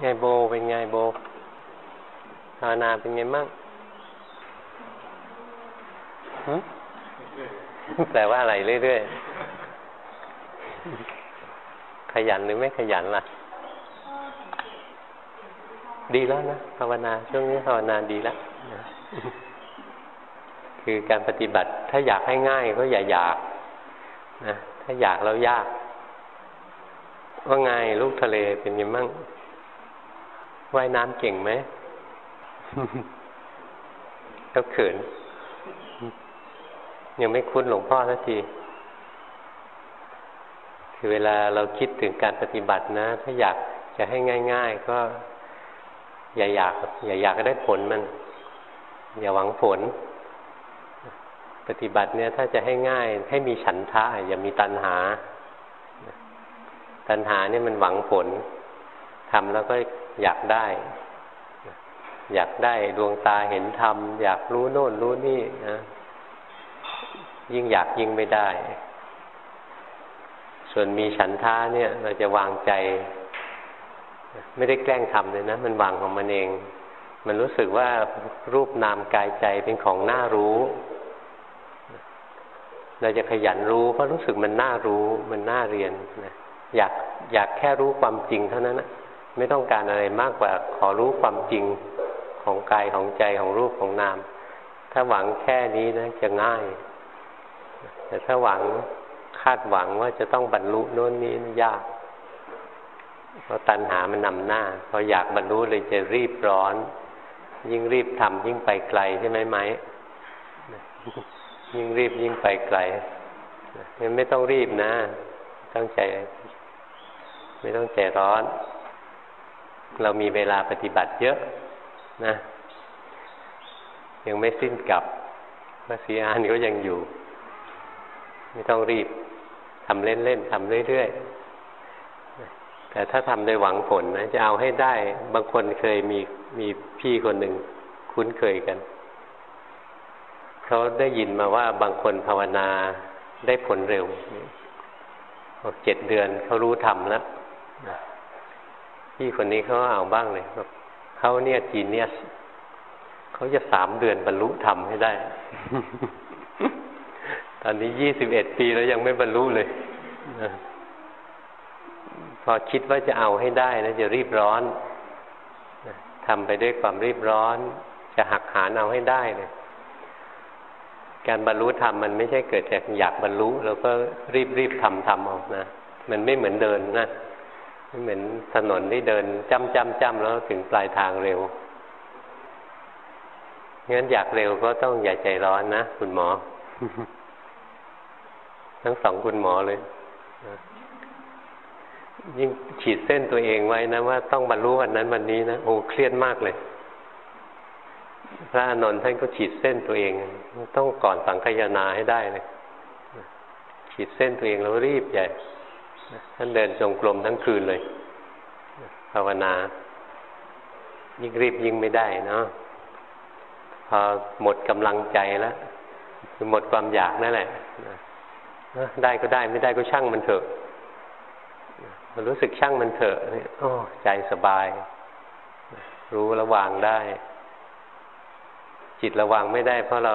ไงโบเป็นไงโบภาวนาเป็นไงมั่งแปลว่าอะไรเรื่อยๆ ขยันหรือไม่ขยันล่ะ ดีแล้วนะภาวนาช่วงนี้ภาวนาดีแล้วคือการปฏิบัติถ้าอยากให้ง่ายก็อย่าอยากนะถ้าอยากแล้วยาก ว่าไงลูกทะเลเป็นยังมั่ง ว่ายน้ำเก่งไหมก็เขิน ยังไม่คุ้นหลวงพ่อสักทีคือเวลาเราคิดถึงการปฏิบัตินะ ถ้าอยากจะให้ง่าย ๆ ก็ อย่าอยาก อย่าอยากได้ผลมัน อย่าหวังผล ปฏิบัติเนี่ย ถ้าจะให้ง่าย ให้มีฉันทะอย่ามีตัณหา ตัณหาเนี่ยมันหวังผลทำแล้วก็ อยากได้ อยากได้ดวงตาเห็นธรรม อยากรู้โน่นรู้นี่นะยิ่งอยากยิ่งไม่ได้ ส่วนมีฉันท้าเนี่ย เราจะวางใจ ไม่ได้แกล้งทำเลยนะ มันวางของมันเอง มันรู้สึกว่ารูปนามกายใจเป็นของน่ารู้เราจะขยันรู้เพราะรู้สึกมันน่ารู้ มันน่าเรียนนะอยากอยากแค่รู้ความจริงเท่านั้นนะ ไม่ต้องการอะไรมากกว่าขอรู้ความจริงของกายของใจของรูปของนาม ถ้าหวังแค่นี้นะจะง่าย แต่ถ้าหวังคาดหวังว่าจะต้องบรรลุโน่นนี้ยาก เพราะตัณหามันนำหน้า พออยากบรรลุเลยจะรีบร้อน ยิ่งรีบทำยิ่งไปไกลใช่ไหมไหม ยิ่งรีบยิ่งไปไกลงั้นไม่ต้องรีบนะ ต้องใจ ไม่ต้องใจร้อน เรามีเวลาปฏิบัติเยอะนะ ยังไม่สิ้นกับพระสีอานก็ยังอยู่ ไม่ต้องรีบทำเล่นๆทำเรื่อยๆแต่ถ้าทำโดยหวังผลนะ จะเอาให้ได้ บางคนเคยมีมีพี่คนหนึ่งคุ้นเคยกันเขาได้ยินมาว่าบางคนภาวนาได้ผลเร็วเจ็ดเดือนเขารู้ทำแล้ว พี่คนนี้เขาเอาบ้างเลยเขาเนี่ยจีเนียสเขาจะสามเดือนบรรลุธรรมให้ได้ ตอนนี้ยี่สิบเอ็ดปีแล้วยังไม่บรรลุเลย พอคิดว่าจะเอาให้ได้นะจะรีบร้อนทำไปด้วยความรีบร้อน จะหักหานเอาให้ได้เลยการบรรลุธรรมมันไม่ใช่เกิดจากอยากบรรลุ แล้วก็รีบรีบทำทำออกนะ มันไม่เหมือนเดินนะ เหมือนถนนที่เดินจ้ำจ้ำจ้ำแล้วถึงปลายทางเร็ว งั้นอยากเร็วก็ต้องอย่าใจร้อนนะคุณหมอ ทั้งสองคุณหมอเลย ยิ่งฉีดเส้นตัวเองไว้นะว่าต้องบรรลุวันนั้นวันนี้นะโอ้เครียดมากเลย พระอานนท์ท่านก็ฉีดเส้นตัวเอง ต้องก่อนสังคยนาให้ได้เลย ฉีดเส้นตัวเองแล้วรีบใหญ่ ท่านเดินจงกรมทั้งคืนเลย ภาวนา ยิ่งรีบยิ่งไม่ได้เนาะพอหมดกำลังใจแล้วคือหมดความอยากนั่นแหละได้ก็ได้ไม่ได้ก็ช่างมันเถอะมันรู้สึกช่างมันเถอะโอ้ใจสบาย รู้ระวางได้ จิตระวังไม่ได้ เพราะเรา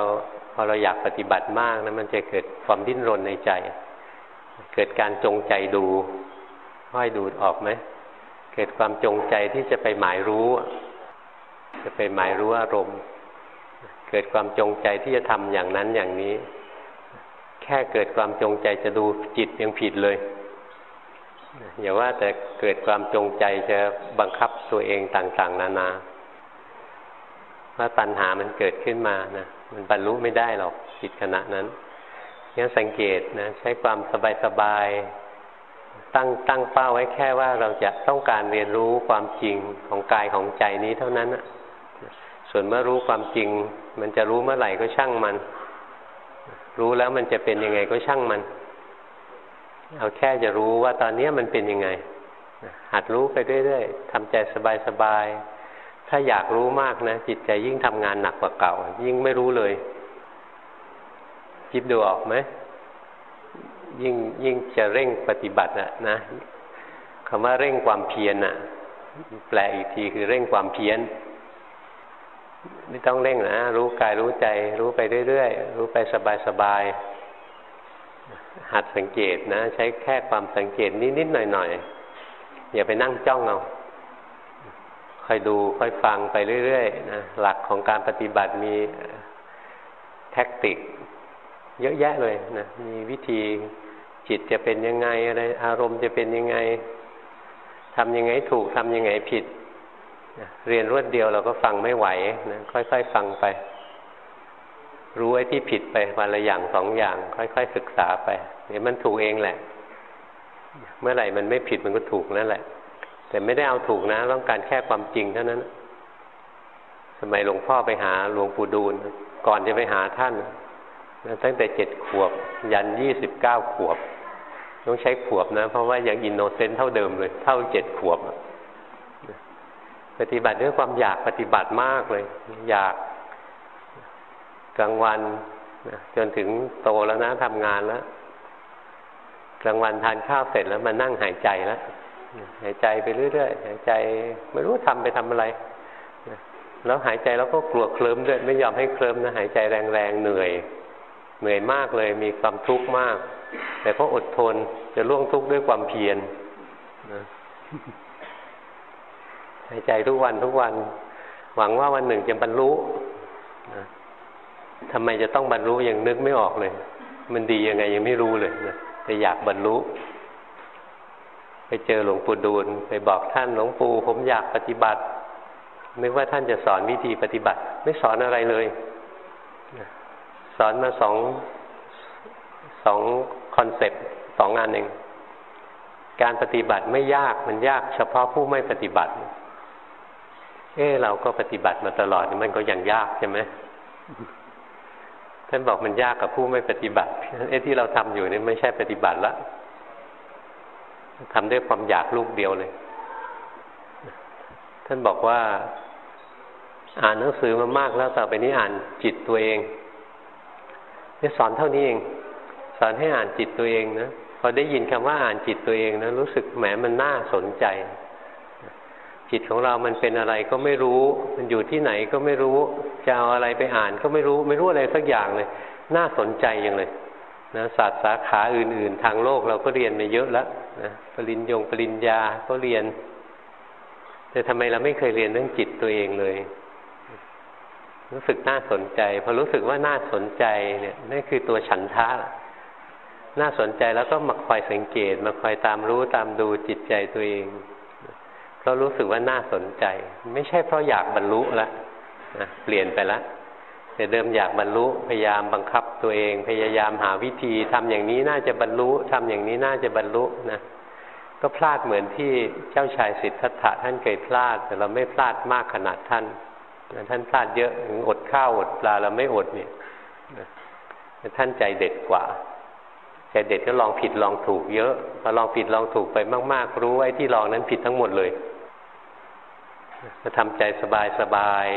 พอเราอยากปฏิบัติมากนะมันจะเกิดความดิ้นรนในใจ เกิดการจงใจดูห้อยดูออกไหมเกิดความจงใจที่จะไปหมายรู้ จะไปหมายรู้อารมณ์ เกิดความจงใจที่จะทำอย่างนั้นอย่างนี้ แค่เกิดความจงใจจะดูจิตยังผิดเลยอย่าว่าแต่เกิดความจงใจจะบังคับตัวเองต่าง ๆ นานาว่าตัณหามันเกิดขึ้นมานะมันบรรลุไม่ได้หรอกจิตขณะนั้น งั้นสังเกตนะใช้ความสบายๆตั้งตั้งเป้าไว้แค่ว่าเราจะต้องการเรียนรู้ความจริงของกายของใจนี้เท่านั้นนะส่วนเมื่อรู้ความจริง มันจะรู้เมื่อไหร่ก็ช่างมัน รู้แล้วมันจะเป็นยังไงก็ช่างมัน เอาแค่จะรู้ว่าตอนนี้มันเป็นยังไงหัดรู้ไปเรื่อยๆทำใจสบายๆถ้าอยากรู้มากนะ จิตใจยิ่งทำงานหนักกว่าเก่า ยิ่งไม่รู้เลย คิดดูออกไหมยิ่งยิ่งจะเร่งปฏิบัติอะนะคำว่าเร่งความเพียรอะแปลอีกทีคือเร่งความเพียนไม่ต้องเร่งนะรู้กายรู้ใจ รู้ไปเรื่อยๆ รู้ไปสบายๆหัดสังเกตนะ ใช้แค่ความสังเกตนิดๆหน่อยๆอย่าไปนั่งจ้องเอาค่อยดูค่อยฟังไปเรื่อยๆนะหลักของการปฏิบัติมีแท็กติก เยอะแยะเลยนะมีวิธีจิตจะเป็นยังไงอะไรอารมณ์จะเป็นยังไงทำยังไงถูกทำยังไงผิดเรียนรวดเดียวเราก็ฟังไม่ไหวนะค่อยๆฟังไป รู้ไอ้ที่ผิดไปวันละอย่างสองอย่าง ค่อยๆศึกษาไปเดี๋ยวมันถูกเองแหละ เมื่อไหร่มันไม่ผิดมันก็ถูกนั่นแหละ แต่ไม่ได้เอาถูกนะ ต้องการแค่ความจริงเท่านั้น สมัยหลวงพ่อไปหาหลวงปู่ดูลก่อนจะไปหาท่าน ตั้งแต่เจ็ดขวบ ยันยี่สิบเก้าขวบ ต้องใช้ขวบนะ เพราะว่ายัง innocent เท่าเดิมเลย เท่าเจ็ดขวบ ปฏิบัติด้วยความอยากปฏิบัติมากเลย อยากกลางวันจนถึงโตแล้วนะทำงานแล้วกลางวันทานข้าวเสร็จแล้วมานั่งหายใจแล้วหายใจไปเรื่อยๆหายใจไม่รู้ทำไปทำอะไรแล้วหายใจแล้วก็กลัวเคลิ้มด้วยไม่ยอมให้เคลิ้มนะหายใจแรงๆเหนื่อย เหนื่อยมากเลยมีความทุกข์มาก แต่ก็อดทนจะล่วงทุกข์ด้วยความเพียรนะหายใจทุกวันทุกวัน หวังว่าวันหนึ่งจะบรรลุนะทำไมจะต้องบรรลุยังนึกไม่ออกเลย มันดียังไงยังไม่รู้เลยนะแต่อยากบรรลุ ไปเจอหลวงปู่ดูลไปบอกท่านหลวงปู่ผมอยากปฏิบัตินึกว่าท่านจะสอนวิธีปฏิบัติ ไม่สอนอะไรเลย สอนมาสองสองคอนเซปต์สองงานเองการปฏิบัติไม่ยากมันยากเฉพาะผู้ไม่ปฏิบัติ เออเราก็ปฏิบัติมาตลอดมันก็ยังยากใช่ไหมท่านบอกมันยากกับผู้ไม่ปฏิบัติไอ้ที่เราทำอยู่นี่ไม่ใช่ปฏิบัติละทำด้วยความอยากลูกเดียวเลย ท่านบอกว่า อ่านหนังสือมามากแล้วต่อไปนี้อ่านจิตตัวเอง นี่สอนเท่านี้เอง สอนให้อ่านจิตตัวเองนะพอได้ยินคำว่าอ่านจิตตัวเองนะรู้สึกแหมมันน่าสนใจ จิตของเรามันเป็นอะไรก็ไม่รู้ มันอยู่ที่ไหนก็ไม่รู้ จะเอาอะไรไปอ่านก็ไม่รู้ ไม่รู้อะไรสักอย่างเลย น่าสนใจอย่างเลยนะศาสตร์สาขาอื่น ๆ ทางโลกเราก็เรียนมาเยอะแล้วนะปริญญงปริญญาก็เรียน แต่ทำไมเราไม่เคยเรียนเรื่องจิตตัวเองเลย รู้สึกน่าสนใจพอรู้สึกว่าน่าสนใจเนี่ยนั่นคือตัวฉันทะน่าสนใจแล้วก็มาคอยสังเกตมาคอยตามรู้ตามดูจิตใจตัวเองเรารู้สึกว่าน่าสนใจ ไม่ใช่เพราะอยากบรรลุแล้วนะเปลี่ยนไปแล้วแต่เดิมอยากบรรลุพยายามบังคับตัวเอง พยายามหาวิธีทำอย่างนี้น่าจะบรรลุทำอย่างนี้น่าจะบรรลุนะก็พลาดเหมือนที่เจ้าชายสิทธัตถะท่านเคยพลาด แต่เราไม่พลาดมากขนาดท่าน ท่านพลาดเยอะอดข้าวอดปลาเราไม่อดเนี่ยท่านใจเด็ดกว่าใจเด็ดก็ลองผิดลองถูกเยอะพอลองผิดลองถูกไปมาก ๆ รู้ไอ้ที่ลองนั้นผิดทั้งหมดเลยจะทำใจสบายสบาย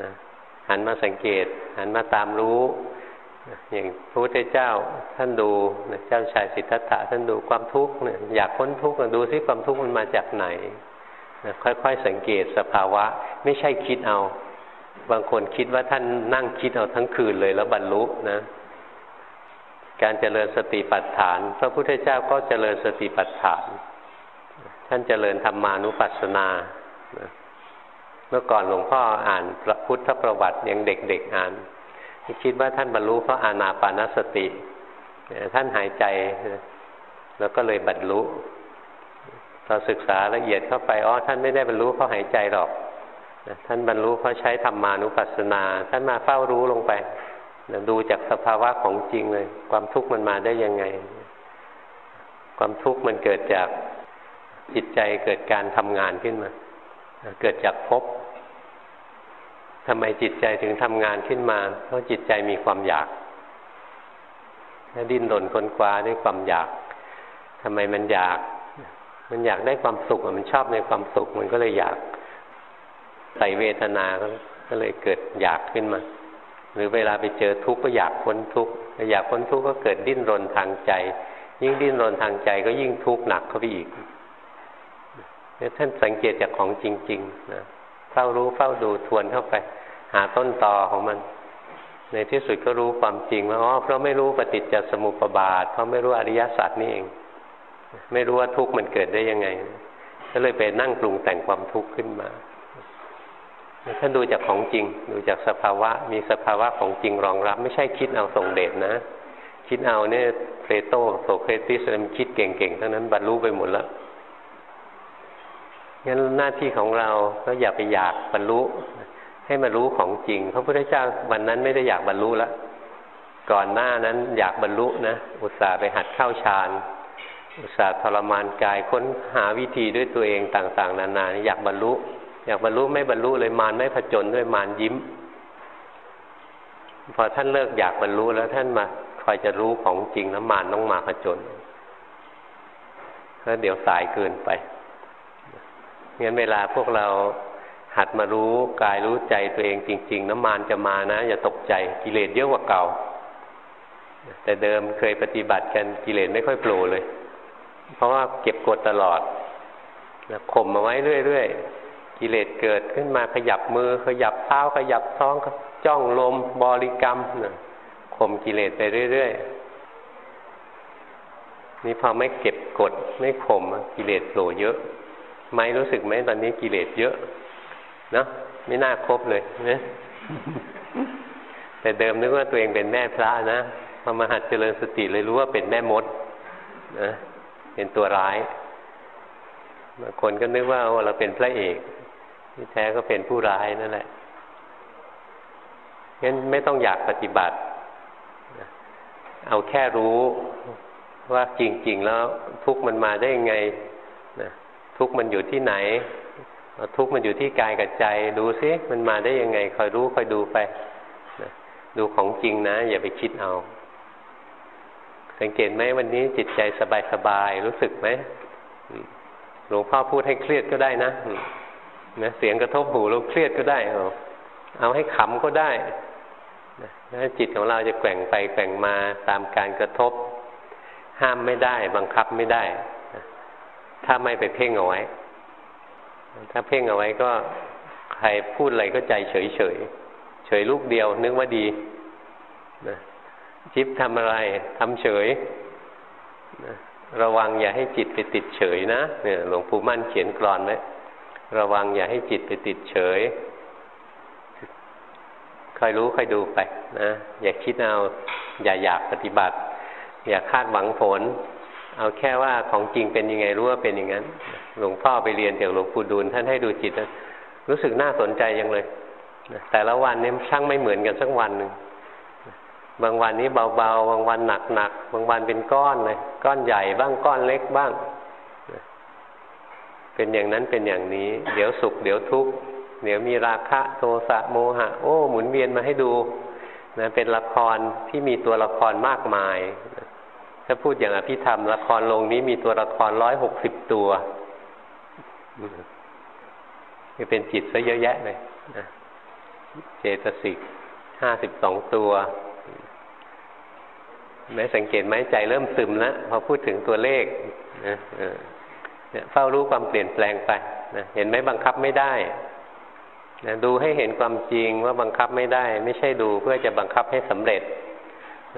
นะหันมาสังเกต หันมาตามรู้ อย่างพระพุทธเจ้าท่านดูเจ้าชายสิทธัตถะท่านดูความทุกข์เนี่ยอยากพ้นทุกข์ดูซิความทุกข์มันมาจากไหนนะค่อย ๆ สังเกตสภาวะ ไม่ใช่คิดเอา บางคนคิดว่าท่านนั่งคิดเอาทั้งคืนเลยแล้วบรรลุนะ การเจริญสติปัฏฐาน พระพุทธเจ้าก็เจริญสติปัฏฐาน ท่านเจริญธรรมานุปัสสนา เมื่อก่อนหลวงพ่ออ่านพระพุทธประวัติยังเด็กๆอ่านคิดว่าท่านบรรลุเพราะอานาปานสติ ท่านหายใจแล้วก็เลยบรรลุพอศึกษาละเอียดเข้าไปอ๋อท่านไม่ได้บรรลุเพราะหายใจหรอก ท่านบรรลุเพราะใช้ธรรมานุปัสสนา ท่านมาเฝ้ารู้ลงไปดูจากสภาวะของจริงเลย ความทุกข์มันมาได้ยังไง ความทุกข์มันเกิดจากจิตใจเกิดการทำงานขึ้นมา เกิดจากภพทำไมจิตใจถึงทำงานขึ้นมา เพราะจิตใจมีความอยากและดิ้นรนค้นคว้าด้วยความอยากทำไมมันอยาก มันอยากได้ความสุขมันชอบในความสุขมันก็เลยอยาก ใส่เวทนาก็เลยเกิดอยากขึ้นมา หรือเวลาไปเจอทุกข์ก็อยากพ้นทุกข์อยากพ้นทุกข์ก็เกิดดิ้นรนทางใจ ยิ่งดิ้นรนทางใจก็ยิ่งทุกข์หนักเข้าไปอีกเนี่ยท่านสังเกตจากของจริงๆนะเฝ้ารู้เฝ้าดูทวนเข้าไป หาต้นตอของมัน ในที่สุดก็รู้ความจริงว่าอ๋อเพราะไม่รู้ปฏิจจสมุปบาท เพราะไม่รู้อริยสัจนี่เอง ไม่รู้ว่าทุกข์มันเกิดได้ยังไง ก็เลยไปนั่งปรุงแต่งความทุกข์ขึ้นมา ถ้าดูจากของจริง ดูจากสภาวะ มีสภาวะของจริงรองรับ ไม่ใช่คิดเอาทรงเดชนะ คิดเอาเนี่ยเพลโตโสเครติสมันคิดเก่งๆทั้งนั้นบรรลุไปหมดแล้วงั้นหน้าที่ของเราก็อย่าไปอยากบรรลุ ให้มารู้ของจริงพระพุทธเจ้าวันนั้นไม่ได้อยากบรรลุแล้วก่อนหน้านั้นอยากบรรลุนะ อุตส่าห์ไปหัดเข้าฌานอุตส่าห์ทรมานกายค้นหาวิธีด้วยตัวเองต่าง ๆ นานาอยากบรรลุ อยากบรรลุไม่บรรลุเลยมารไม่ผจญด้วยมารยิ้ม พอท่านเลิกอยากบรรลุแล้วท่านมาคอยจะรู้ของจริงแล้วมารต้องมาผจญแล้วเดี๋ยวสายเกินไปงั้นเวลาพวกเราหัดมารู้กายรู้ใจตัวเองจริง ๆ น้ำมานจะมานะ อย่าตกใจกิเลสเยอะกว่าเก่า แต่เดิมเคยปฏิบัติกันกิเลสไม่ค่อยโผล่เลย เพราะว่าเก็บกดตลอดข่มมาไว้เรื่อยๆ กิเลสเกิดขึ้นมาขยับมือ ขยับเท้าขยับท้องจ้องลมบริกรรมนะข่มกิเลสไปเรื่อยๆนี่พอไม่เก็บกดไม่ข่มกิเลสโผล่เยอะ ไม่รู้สึกไหมตอนนี้กิเลสเยอะเนาะไม่น่าครบเลยนะแต่เดิมนึกว่าตัวเองเป็นแม่พระนะพอมาหัดเจริญสติเลยรู้ว่าเป็นแม่มดนะเป็นตัวร้ายบางคนก็นึกว่าเราเป็นพระเอก ที่แท้ก็เป็นผู้ร้ายนั่นแหละงั้นไม่ต้องอยากปฏิบัติ เอาแค่รู้ว่าจริง ๆ แล้วทุกมันมาได้ยังไงนะทุกมันอยู่ที่ไหน ทุกมันอยู่ที่กายกับใจ ดูซิมันมาได้ยังไง คอยรู้คอยดูไปนะดูของจริงนะ อย่าไปคิดเอา สังเกตไหมวันนี้จิตใจสบายๆรู้สึกไหมหลวงพ่อพูดให้เครียดก็ได้นะ นะเสียงกระทบหูเราเครียดก็ได้เอาเอาให้ขำก็ได้นะจิตของเราจะแกว่งไปแกว่งมาตามการกระทบ ห้ามไม่ได้ บังคับไม่ได้ ถ้าไม่ไปเพ่งเอาไว้ ถ้าเพ่งเอาไว้ก็ใครพูดอะไรก็ใจเฉยเฉยเฉยลูกเดียว นึกว่าดีนะจิบทำอะไรทำเฉยนะระวังอย่าให้จิตไปติดเฉยนะเนี่ยหลวงปู่มั่นเขียนกรอนไว้ ระวังอย่าให้จิตไปติดเฉยคอยรู้คอยดูไปนะอย่าคิดเอาอย่าอยากปฏิบัติ อย่าคาดหวังผล เอาแค่ว่าของจริงเป็นยังไงรู้ว่าเป็นอย่างนั้น หลวงพ่อไปเรียนจากหลวงปู่ดูลท่านให้ดูจิตรู้สึกน่าสนใจยังเลยแต่ละวันนี้ช่างไม่เหมือนกันสักวันหนึ่งบางวันนี้เบาๆบางวันหนักๆบางวันเป็นก้อนเลยก้อนใหญ่บ้างก้อนเล็กบ้าง เป็นอย่างนั้นเป็นอย่างนี้ เดี๋ยวสุข เดี๋ยวทุกข์เดี๋ยวมีราคะโทสะโมหะ โอ้หมุนเวียนมาให้ดูนะเป็นละครที่มีตัวละครมากมาย ถ้าพูดอย่างอภิธรรม ละครลงนี้มีตัวละครร้อยหกสิบตัวนี่เป็นจิตซะเยอะแยะเลยนะเจตสิกห้าสิบสองตัวแม้สังเกตไหมใจเริ่มซึมแล้วพอพูดถึงตัวเลขนะ เนี่ยเฝ้ารู้ความเปลี่ยนแปลงไปนะเห็นไหมบังคับไม่ได้นะดูให้เห็นความจริงว่าบังคับไม่ได้ ไม่ใช่ดูเพื่อจะบังคับให้สำเร็จ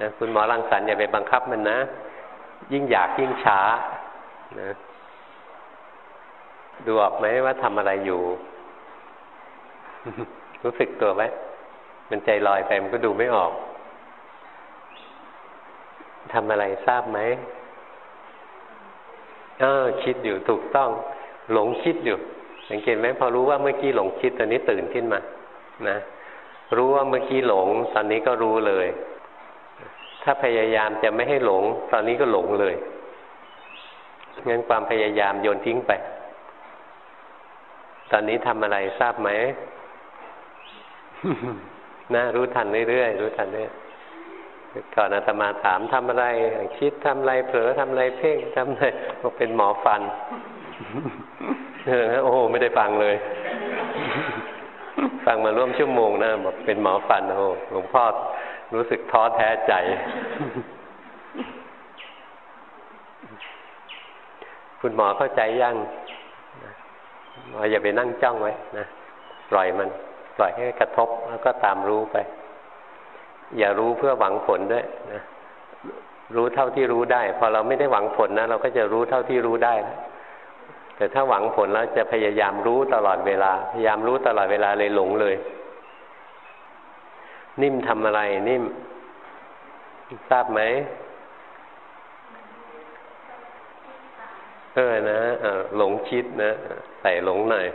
นะคุณหมอรังสรรค์อย่าไปบังคับมันนะ ยิ่งอยากยิ่งช้านะดูออกไหมว่าทำอะไรอยู่ รู้สึกตัวไหมมันใจลอยไปมันก็ดูไม่ออกทำอะไรทราบไหม เออคิดอยู่ถูกต้อง หลงคิดอยู่ สังเกตไหมพอรู้ว่าเมื่อกี้หลงคิดตอนนี้ตื่นขึ้นมา นะ รู้ว่าเมื่อกี้หลง ตอนนี้ก็รู้เลย ถ้าพยายามจะไม่ให้หลง ตอนนี้ก็หลงเลยงั้นความพยายามโยนทิ้งไป ตอนนี้ทำอะไรทราบไหมนะรู้ทันเรื่อยๆรู้ทันเรื่อย ก่อนอาตมาถามทำอะไร คิดทำอะไรเผลอทำอะไรเพ่งทำอะไรบอกเป็นหมอฟันเออโอ้ไม่ได้ฟังเลย ฟังมาร่วมชั่วโมงนะบอกเป็นหมอฟันโอ้หลวงพ่อรู้สึกท้อแท้ใจคุณหมอเข้าใจยังเราอย่าไปนั่งจ้องไว้นะ ปล่อยมัน ปล่อยให้กระทบแล้วก็ตามรู้ไป อย่ารู้เพื่อหวังผลด้วยนะรู้เท่าที่รู้ได้ พอเราไม่ได้หวังผลนะเราก็จะรู้เท่าที่รู้ได้แล้วแต่ถ้าหวังผลแล้วจะพยายามรู้ตลอดเวลา พยายามรู้ตลอดเวลาเลยหลงเลย นิ่มทำอะไร นิ่มทราบไหมเออนะหลงคิดนะใส่หลงหน่อย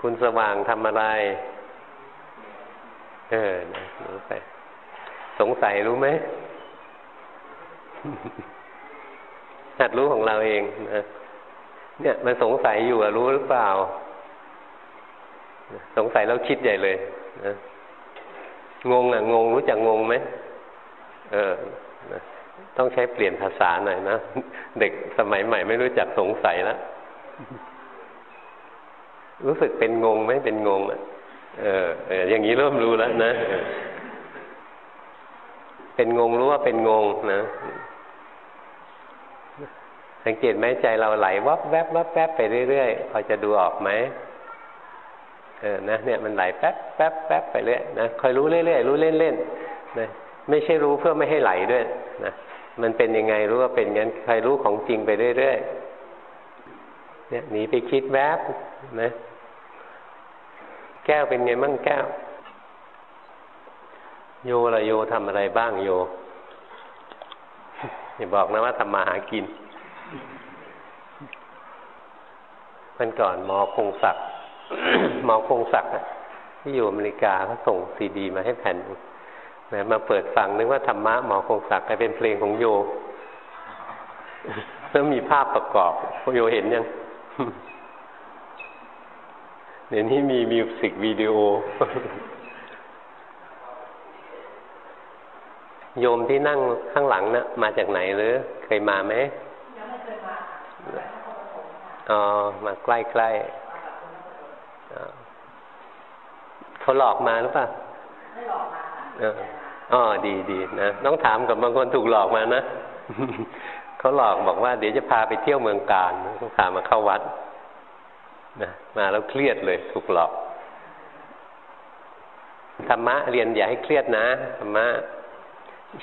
คุณสว่างทำอะไร เออนะรู้ไป สงสัยรู้ไหมหัดรู้ของเราเองนะเนี่ย มันสงสัยอยู่รู้หรือเปล่า สงสัยแล้วคิดใหญ่เลยนะงงอะงงรู้จักงงไหมเออนะต้องใช้เปลี่ยนภาษาหน่อยนะ เด็กสมัยใหม่ไม่รู้จักสงสัยแล้วรู้สึกเป็นงงไหมเป็นงงอะ เอออออย่างนี้เริ่มรู้แล้วนะ เป็นงงรู้ว่าเป็นงงนะ สังเกตไหมใจเราไหลวับแวบวับแวบไปเรื่อยๆพอจะดูออกไหมเออนะเนี่ยมันไหลแป๊บแป๊บแป๊บไปเรื่อยนะคอยรู้เรื่อยๆรู้เล่นๆนะไม่ใช่รู้เพื่อไม่ให้ไหลด้วยนะมันเป็นยังไงรู้ว่าเป็นงั้นใครรู้ของจริงไปเรื่อยๆเนี่ยหนีไปคิดแวบนะ แก้วเป็นไงมั่งแก้ว โยละโยทำอะไรบ้างโยอย่าบอกนะว่าทำมาหากินมันก่อนหมอคงศักดิ์หมอคงศักดิ์ที่อยู่อเมริกาเขาส่งซีดี มาให้แผ่นมาเปิดฟังนึกว่าธรรมะหมอคงศักดิ์ไปเป็นเพลงของโยแล้วมีภาพประกอบโยเห็นยัง เดี๋ยวนี้มีมิวสิกวิดีโอ โยมที่นั่งข้างหลังนะ่ะ มาจากไหนหรือ เคยมาไหมยังไม่เคยมาอ๋อ มาใกล้ๆเขาหลอกมาหรือเปล่าไม่หลอกมาอ๋อดีดีนะต้องถามกับบางคนถูกหลอกมานะเขาหลอกบอกว่าเดี๋ยวจะพาไปเที่ยวเมืองการต้องพามาเข้าวัด นะมาแล้วเครียดเลยถูกหลอกธรรมะเรียนอย่าให้เครียดนะธรรมะ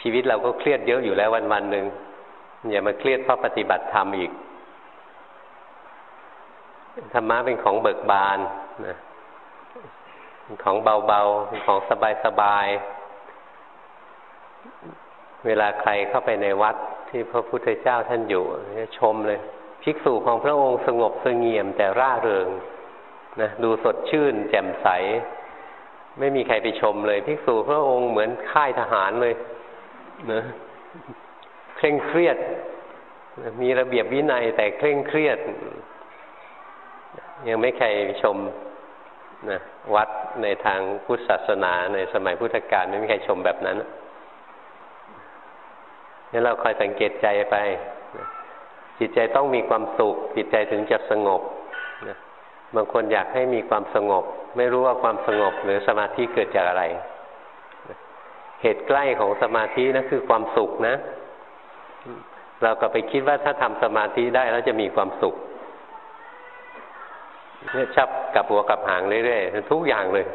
ชีวิตเราก็เครียดเยอะอยู่แล้ววันวันหนึ่งอย่ามาเครียดเพราะปฏิบัติธรรมอีกธรรมะเป็นของเบิกบานนะของเบาๆเป็นของสบายๆเวลาใครเข้าไปในวัดที่พระพุทธเจ้าท่านอยู่ชมเลย ภิกษุของพระองค์สงบสงเงียมแต่ร่าเริงนะดูสดชื่น แจ่มใส ไม่มีใครไปชมเลย ภิกษุพระองค์เหมือนค่ายทหารเลยนะเคร่งเครียด มีระเบียบวินัยแต่เคร่งเครียด ยังไม่ใครชมนะวัดในทางพุทธศาสนาในสมัยพุทธกาลไม่มีใครชมแบบนั้นนี่เราคอยสังเกตใจไป จิตใจต้องมีความสุข จิตใจถึงจะสงบบางคนอยากให้มีความสงบ ไม่รู้ว่าความสงบหรือสมาธิเกิดจากอะไร เหตุใกล้ของสมาธินั่นคือความสุขนะ เราก็ไปคิดว่าถ้าทำสมาธิได้แล้วจะมีความสุขเนี่ยชับกับหัวกับหางเรื่อยๆทุกอย่างเลย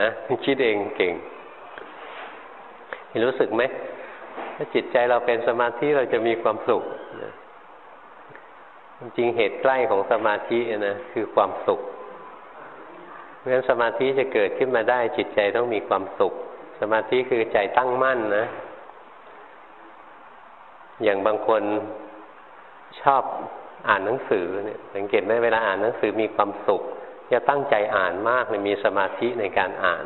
นะคิดเองเก่งรู้สึกไหมถ้าจิตใจเราเป็นสมาธิเราจะมีความสุข จริงเหตุใกล้ของสมาธินะคือความสุขเพราะฉะนั้นสมาธิจะเกิดขึ้นมาได้จิตใจต้องมีความสุข สมาธิคือใจตั้งมั่นนะ อย่างบางคนชอบอ่านหนังสือเนี่ยสังเกตไหมเวลาอ่านหนังสือมีความสุขจะตั้งใจอ่านมากเลยมีสมาธิในการอ่าน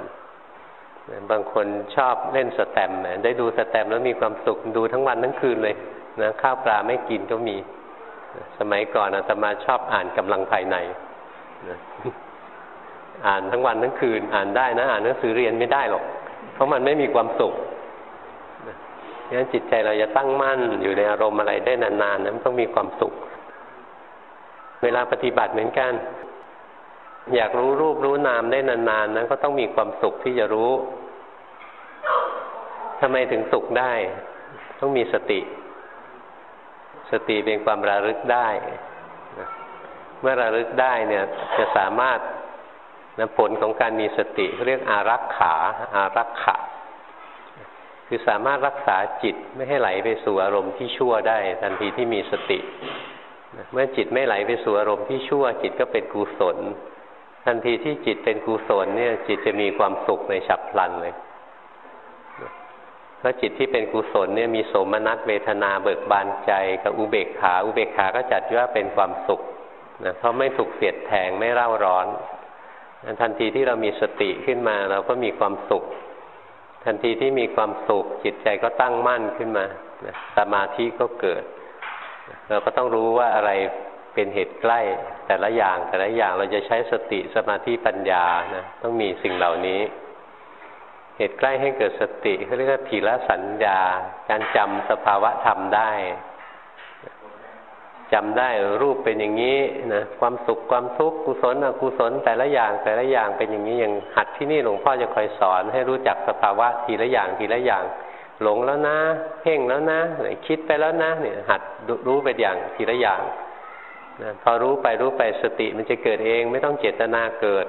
บางคนชอบเล่นสแตมได้ดูสแตมแล้วมีความสุขดูทั้งวันทั้งคืนเลยนะข้าวปลาไม่กินก็มี สมัยก่อนอาตมาชอบอ่านกำลังภายในอ่านทั้งวันทั้งคืน อ่านได้นะ อ่านหนังสือเรียนไม่ได้หรอก เพราะมันไม่มีความสุขงั้นจิตใจเราจะตั้งมั่นอยู่ในอารมณ์อะไรได้นานๆนั้นต้องมีความสุข เวลาปฏิบัติเหมือนกัน อยากรู้รูปรู้นามได้นานๆนั้นก็ต้องมีความสุขที่จะรู้ทำไมถึงสุขได้ ต้องมีสติ สติเป็นความระลึกได้เมื่อระลึกได้เนี่ยจะสามารถนะผลของการมีสติเรียกอารักขาอารักขะคือสามารถรักษาจิตไม่ให้ไหลไปสู่อารมณ์ที่ชั่วได้ ทันทีที่มีสติเมื่อจิตไม่ไหลไปสู่อารมณ์ที่ชั่ว จิตก็เป็นกุศล ทันทีที่จิตเป็นกุศลเนี่ย จิตจะมีความสุขในฉับพลันเลย ราะจิตที่เป็นกุศลเนี่ยมีโสมนัสเวทนาเบิกบานใจกับอุเบกขา อุเบกขาก็จัดว่าเป็นความสุขนะเพราะไม่ถูกเสียดแทงไม่เร่าร้อนทันทีที่เรามีสติขึ้นมา เราก็มีความสุข ทันทีที่มีความสุข จิตใจก็ตั้งมั่นขึ้นมาสมาธิก็เกิด เราก็ต้องรู้ว่าอะไรเป็นเหตุใกล้ แต่ละอย่างแต่ละอย่างเราจะใช้สติสมาธิปัญญานะต้องมีสิ่งเหล่านี้ เหตุใกล้ให้เกิดสติเขาเรียกว่าทีละสัญญา การจำสภาวะธรรมได้จำได้รูปเป็นอย่างนี้นะความสุขความทุกข์กุศลอกุศลแต่ละอย่างแต่ละอย่างเป็นอย่างนี้อย่างหัดที่นี่หลวงพ่อจะคอยสอน ให้รู้จักสภาวะทีละอย่างทีละอย่าง หลงแล้วนะ เพ่งแล้วนะคิดไปแล้วนะเนี่ย หัดรู้ไปอย่างทีละอย่างนะพอรู้ไปรู้ไปสติมันจะเกิดเอง ไม่ต้องเจตนาเกิด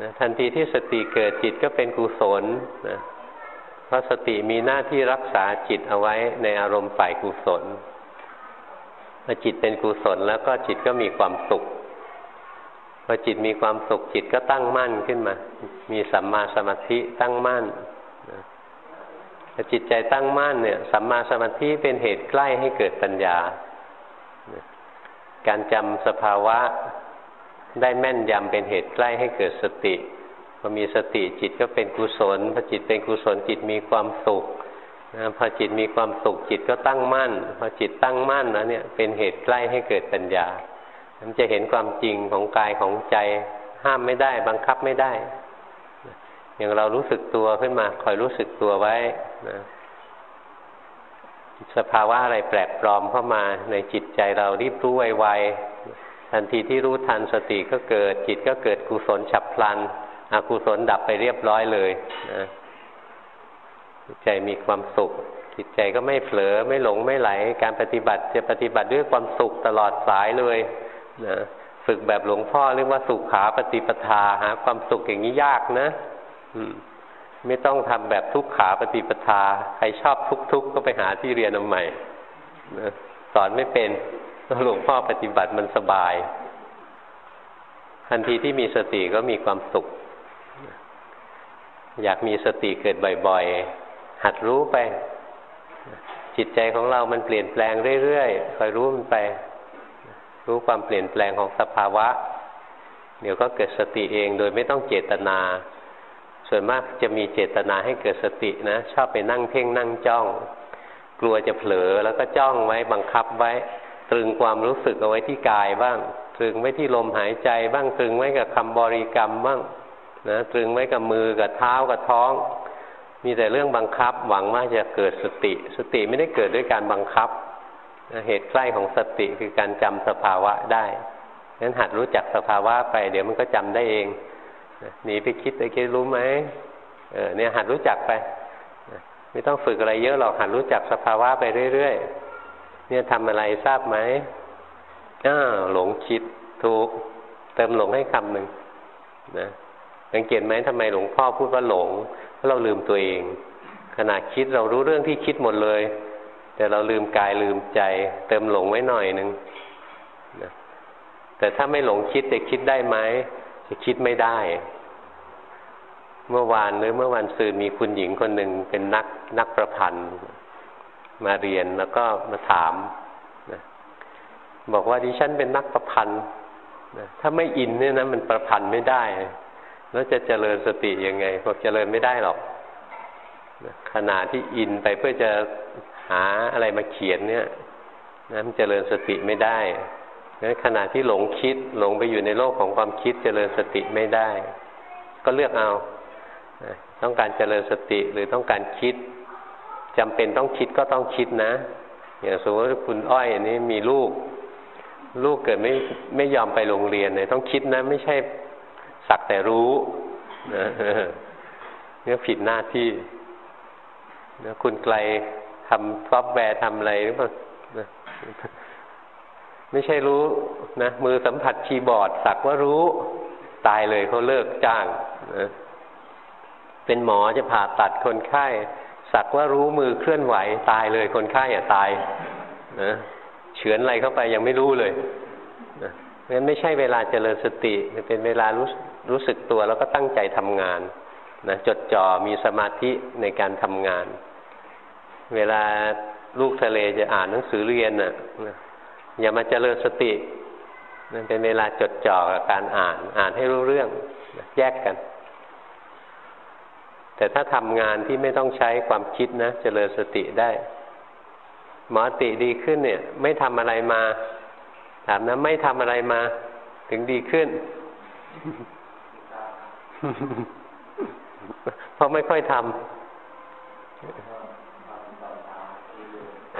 นะทันทีที่สติเกิดจิตก็เป็นกุศลนะเพราะสติมีหน้าที่รักษาจิตเอาไว้ในอารมณ์ฝ่ายกุศลพอจิตเป็นกุศลแล้วก็จิตก็มีความสุขพอจิตมีความสุขจิตก็ตั้งมั่นขึ้นมา มีสัมมาสมาธิตั้งมั่นพอจิตใจตั้งมั่นเนี่ย สัมมาสมาธิเป็นเหตุใกล้ให้เกิดปัญญา การจำสภาวะ ได้แม่นยำเป็นเหตุใกล้ให้เกิดสติพอมีสติจิตก็เป็นกุศลพอจิตเป็นกุศลจิตมีความสุขนะพอจิตมีความสุขจิตก็ตั้งมั่น พอจิตตั้งมั่นแล้วเนี่ยเป็นเหตุใกล้ให้เกิดปัญญามันจะเห็นความจริงของกายของใจห้ามไม่ได้ บังคับไม่ได้ อย่างเรารู้สึกตัวขึ้นมาคอยรู้สึกตัวไว้นะสภาวะอะไรแปลกปลอมเข้ามาในจิตใจเรารีบรู้ไวๆ ทันทีที่รู้ทันสติก็เกิด จิตก็เกิดกุศลฉับพลันอกุศลดับไปเรียบร้อยเลยนะจิตใจมีความสุข จิตใจก็ไม่เผลอไม่หลงไม่ไหล การปฏิบัติจะปฏิบัติด้วยความสุขตลอดสายเลยนะฝึกแบบหลวงพ่อเรียกว่าสุขขาปฏิปทาหาความสุขอย่างนี้ยากนะมไม่ต้องทำแบบทุกขาปฏิปทา ใครชอบทุกข์ก็ไปหาที่เรียนเอาใหม่นะสอนไม่เป็น หลวงพ่อปฏิบัติมันสบาย ทันทีที่มีสติก็มีความสุข อยากมีสติเกิดบ่อย ๆ หัดรู้ไป จิตใจของเรามันเปลี่ยนแปลงเรื่อยๆ คอยรู้มันไป รู้ความเปลี่ยนแปลงของสภาวะ เดี๋ยวก็เกิดสติเองโดยไม่ต้องเจตนา ส่วนมากจะมีเจตนาให้เกิดสตินะ ชอบไปนั่งเพ่งนั่งจ้อง กลัวจะเผลอแล้วก็จ้องไว้บังคับไว้ ตรึงความรู้สึกเอาไว้ที่กายบ้าง ตรึงไว้ที่ลมหายใจบ้าง ตรึงไว้กับคำบริกรรมบ้างนะตรึงไว้กับมือกับเท้ากับท้อง มีแต่เรื่องบังคับ หวังว่าจะเกิดสติ สติไม่ได้เกิดด้วยการบังคับเหตุใกล้ของสติคือการจำสภาวะได้งั้นหัดรู้จักสภาวะไปเดี๋ยวมันก็จำได้เองหนีไปคิดไปคิดรู้ไหมเออเนี่ยหัดรู้จักไป ไม่ต้องฝึกอะไรเยอะหรอกหัดรู้จักสภาวะไปเรื่อยๆ เนี่ยทำอะไรทราบไหมอ้าหลงคิดถูก เติมหลงให้คำหนึ่งนะสังเกตไหมทำไมหลวงพ่อพูดว่าหลงเพราะเราลืมตัวเอง ขณะคิดเรารู้เรื่องที่คิดหมดเลย แต่เราลืมกายลืมใจ เติมหลงไว้หน่อยหนึ่งนะแต่ถ้าไม่หลงคิดจะคิดได้ไหมจะคิดไม่ได้ เมื่อวานหรือเมื่อวันซืนมีคุณหญิงคนหนึ่งเป็นนักนักประพันธ์ มาเรียนแล้วก็มาถามนะบอกว่าดิฉันเป็นนักประพันธ์นะถ้าไม่อินเนี่ยนะมันประพันธ์ไม่ได้ แล้วจะเจริญสติยังไงบอกเจริญไม่ได้หรอกขณะที่อินไปเพื่อจะหาอะไรมาเขียนเนี่ยนั้นเจริญสติไม่ได้งั้นขณะที่หลงคิดหลงไปอยู่ในโลกของความคิดเจริญสติไม่ได้ ก็เลือกเอา ต้องการเจริญสติหรือต้องการคิด จำเป็นต้องคิดก็ต้องคิดนะ อย่างสมมติคุณอ้อยอันนี้มีลูก ลูกเกิดไม่ไม่ยอมไปโรงเรียนเลยต้องคิดนะ ไม่ใช่สักแต่รู้นะเนี่ยผิดหน้าที่นะคุณไกลทำซอฟต์แวร์ทำอะไรหรือเปล่าไม่ไม่ใช่รู้นะมือสัมผัสคีย์บอร์ด สักว่ารู้ ตายเลยเขาเลิกจ้างนะเป็นหมอจะผ่าตัดคนไข้ สักว่ารู้มือเคลื่อนไหวตายเลยคนไข้อะตายนะเฉือนอะไรเข้าไปยังไม่รู้เลยนะงั้นไม่ใช่เวลาเจริญสติเป็นเวลารู้รู้สึกตัวแล้วก็ตั้งใจทำงานนะจดจ่อมีสมาธิในการทำงาน เวลาลูกทะเลจะอ่านหนังสือเรียนน่ะอย่ามาเจริญสตินั่นเป็นเวลาจดจ่อกับการอ่าน อ่านให้รู้เรื่องแยกกัน แต่ถ้าทำงานที่ไม่ต้องใช้ความคิดนะเจริญสติได้ หมอติดีขึ้นเนี่ย ไม่ทำอะไรมาถามนะไม่ทำอะไรมา ถึงดีขึ้น เพราะไม่ค่อยทำ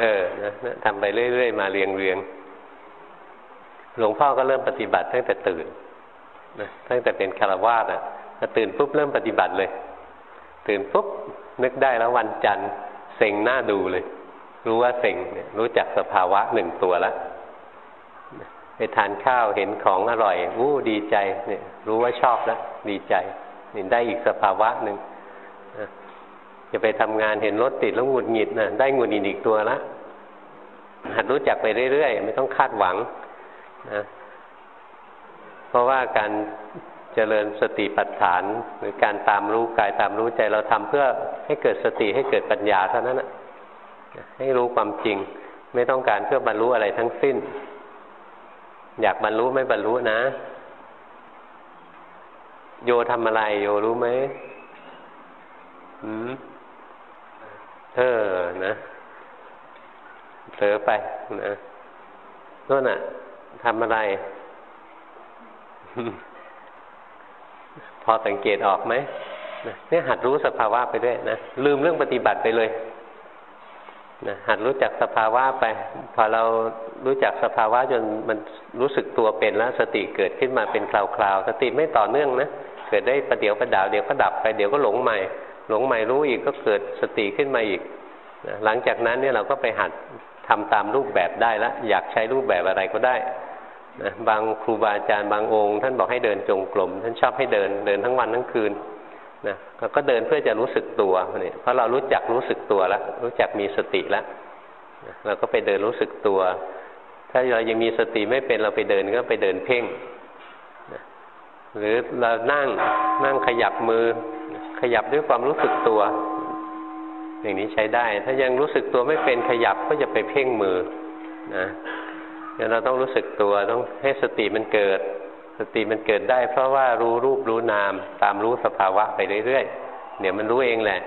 เออนะทำไปเรื่อยๆมาเรียงเรียงหลวงพ่อก็เริ่มปฏิบัติตั้งแต่ตื่นนะตั้งแต่เป็นคารวาสอะตื่นปุ๊บเริ่มปฏิบัติเลย ตื่นปุ๊บนึกได้แล้ววันจันทร์เซ็งหน้าดูเลย รู้ว่าเซ็งเนี่ยรู้จักสภาวะหนึ่งตัวแล้วไปทานข้าวเห็นของอร่อยอู้ดีใจเนี่ย รู้ว่าชอบแล้วดีใจนี่ได้อีกสภาวะหนึ่งจะไปทำงานเห็นรถติดแล้วหงุดหงิดนะได้หงุดหงิดอีกตัวละหัดรู้จักไปเรื่อยๆ ไม่ต้องคาดหวังนะเพราะว่าการ เจริญสติปัฏฐาน หรือการตามรู้กายตามรู้ใจเราทำเพื่อให้เกิดสติให้เกิดปัญญาเท่านั้นนะให้รู้ความจริง ไม่ต้องการเพื่อบรรลุอะไรทั้งสิ้น อยากบรรลุไม่บรรลุนะ โยทำอะไร โยรู้ไหมอืมเออนะเผลอไปนะนั่นน่ะทำอะไร พอสังเกตออกไหมเนี่ยหัดรู้สภาวะไปด้วยนะลืมเรื่องปฏิบัติไปเลยนะหัดรู้จักสภาวะไป พอเรารู้จักสภาวะจนมันรู้สึกตัวเป็นแล้ว สติเกิดขึ้นมาเป็นคราวๆสติไม่ต่อเนื่องนะเกิดได้ประเดี๋ยวประดาวเดี๋ยวก็ดับไปเดี๋ยวก็หลงใหม่ หลงใหม่รู้อีกก็เกิดสติขึ้นมาอีกนะหลังจากนั้นเนี่ยเราก็ไปหัดทำตามรูปแบบได้แล้วอยากใช้รูปแบบอะไรก็ได้ นะบางครูบาอาจารย์บางองค์ ท่านบอกให้เดินจงกรมท่านชอบให้เดินเดินทั้งวันทั้งคืนนะก็เดินเพื่อจะรู้สึกตัวเนี่ยเพราะเรารู้จักรู้สึกตัวแล้วรู้จักมีสติแล้วเราก็ไปเดินรู้สึกตัว ถ้าเรายังมีสติไม่เป็นเราไปเดินก็ไปเดินเพ่งหรือเรานั่งนั่งขยับมือ ขยับด้วยความรู้สึกตัว อย่างนี้ใช้ได้ ถ้ายังรู้สึกตัวไม่เป็นขยับก็จะไปเพ่งมือนะ เราต้องรู้สึกตัวต้องให้สติมันเกิด สติมันเกิดได้ เพราะว่ารู้รูปรู้นาม ตามรู้สภาวะไปเรื่อยๆเดี๋ยวมันรู้เองแหละ